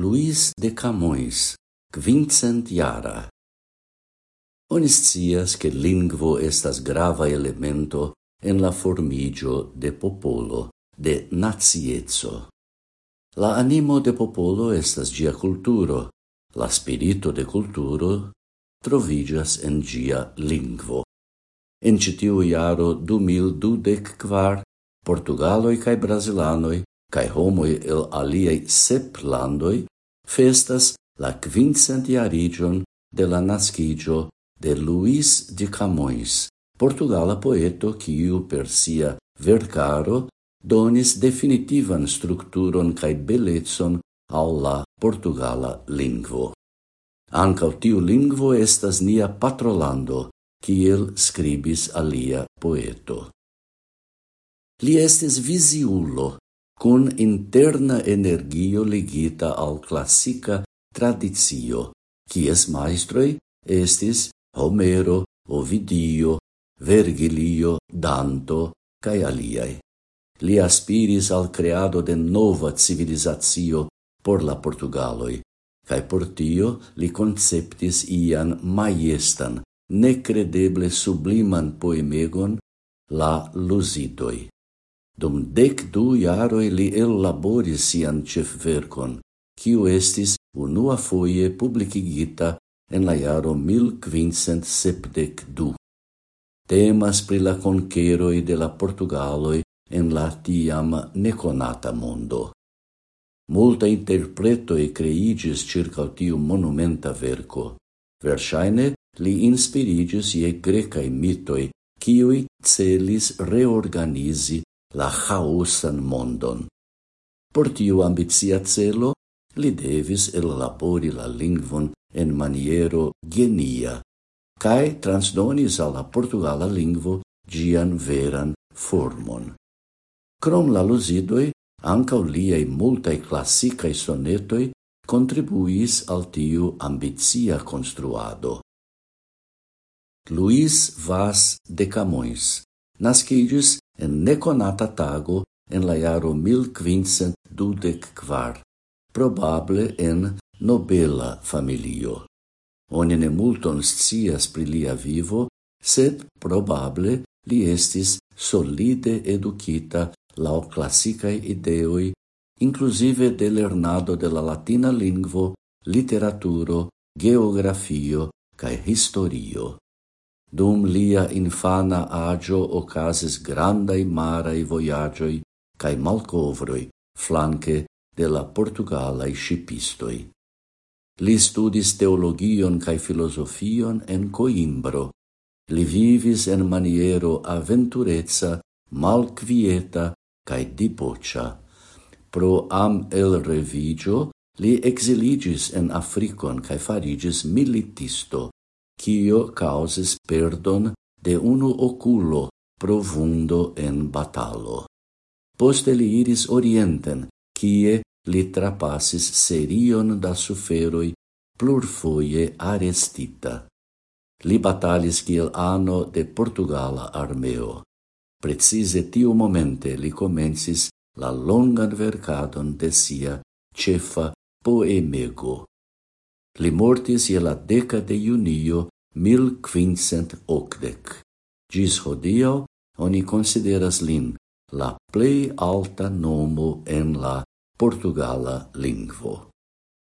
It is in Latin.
Luis de Camois, quincent iara. Onis cias che lingvo estas grava elemento en la formigio de popolo, de naziezzo. La animo de popolo estas gia culturo, la spirito de culturo trovigas en gia lingvo. En citiu iaro du mil dudec quar, Portugaloi cae Brasilanoi, cae homoi el aliei sep landoi, festas la quincentiarigion de la nascigio de Luis de Camões, portugala poeto quiu per sia vercaro donis definitivan structuron cae bellezon al la portugala lingvo. Ancau tiu lingvo estas nia patrolando, kiel scribis alia poeto. Li estes visiulo, con interna energio legita al classica tradizio, cies maestroi estis Homero, Ovidio, Vergilio, Danto, cae aliae. Li aspiris al creado de nova civilizatio por la Portugaloi, cae por tio li conceptis ian maiestan, necredeble subliman poemegon, la Lusidoi. Dum dec du iaroi li ellaboris sian ĉefverkon, kiu estis unuafoje publicigita en la iaro 1572. Temas pri la conqueroi de la Portugaloi en la tiam neconata mondo. Multa interpretoi creigis circa tiu monumenta verco. Versaine li inspirigis ie grecae mitoi, quiui celis reorganisi la chaosan mondon. Por tiu ambizia celo, li devis elabori la lingvon en maniero genia, cae transdonis alla portugala lingvo gian veran formon. Crom la lusidoi, ancau liei multae classicae sonetoi contribuis al tiu ambizia construado. Luis Vaz de Camões nascidis en neconata tago en la iaro 1524, probable en nobela familio. Oni ne multon scias pri lia vivo, sed probable li estis solide educita lau classicae ideoi, inclusive de lernado de la latina lingvo, literaturo, geografio cae historio. Dum lia infana agio ocasis grandai marai voyagioi cae malcovroi flanque de la portugalai shipistoi. Li studis teologion cae filosofion en Coimbro. Li vivis en maniero aventurezza, malquieta cae dipocia. Pro am el revigio, li exiligis en Africon cae farigis militisto, quio causis perdon de unu oculo profundo en batalo. Poste li iris orienten, kie li trapassis serion da suferoi plurfoie arestita. Li batalis kiel ano de Portugala armeo. Precise tiu momente li comensis la longan vercadon de sia cefa poemego, Li mortis je la deca de junio 1580. Gis hodio, oni consideras lin la plei alta nomo en la portugala lingvo.